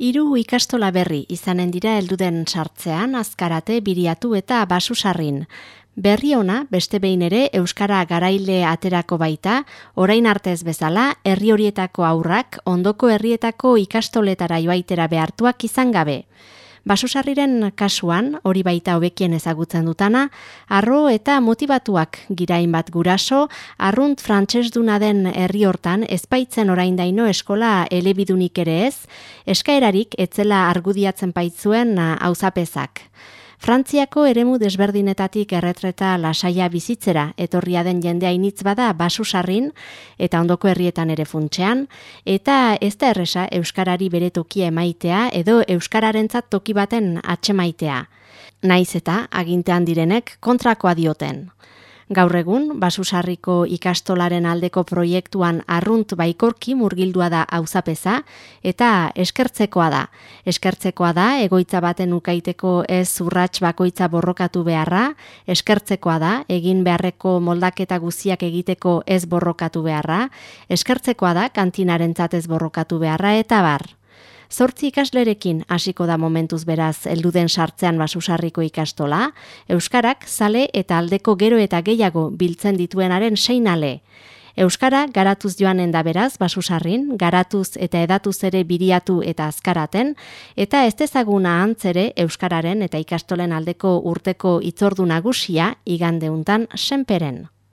Hiru ikastola berri izanen dira helduden sartzean azkarate biriatu eta basusarrin. Berri ona beste behin ere euskara garaile aterako baita, orain artez bezala herri horietako aurrak ondoko herrietako ikastoletara joaitera behartuak izan gabe. Basusarriren kasuan, hori baita hobekien ezagutzen dutana, arro eta motivatuak girain bat guraso, arrunt frantses duna den herri hortan ezpaitzen orain daino eskola elebidunik ere ez, eskaerarik etzela argudiatzen baitzuen hauzapezak. Frantziako eremu desberdinetatik erretreta lasaia bizitzera etorria den jendea initz bada basusarrin eta ondoko herrietan ere funtsean, eta ez da erresa Euskarari bere tokia emaitea edo Euskararentzat toki baten atxemaitea. Naiz eta agintean direnek kontrakoa dioten. Gaur egun, basusarriko ikastolaren aldeko proiektuan arrunt baikorki murgildua da auzapeza eta eskertzekoa da. Eskertzekoa da, egoitza baten ukaiteko ez urrats bakoitza borrokatu beharra, eskertzekoa da, egin beharreko moldaketa guziak egiteko ez borrokatu beharra, eskertzekoa da, kantinaren ez borrokatu beharra eta bar. Zortzi ikaslerekin hasiko da momentuz beraz elduden sartzean basusarriko ikastola, Euskarak zale eta aldeko gero eta gehiago biltzen dituenaren seinale. Euskara garatuz joanen da beraz basusarrin, garatuz eta edatuz ere biriatu eta azkaraten, eta ez dezaguna antzere Euskararen eta ikastolen aldeko urteko itzordu nagusia igandeuntan senperen.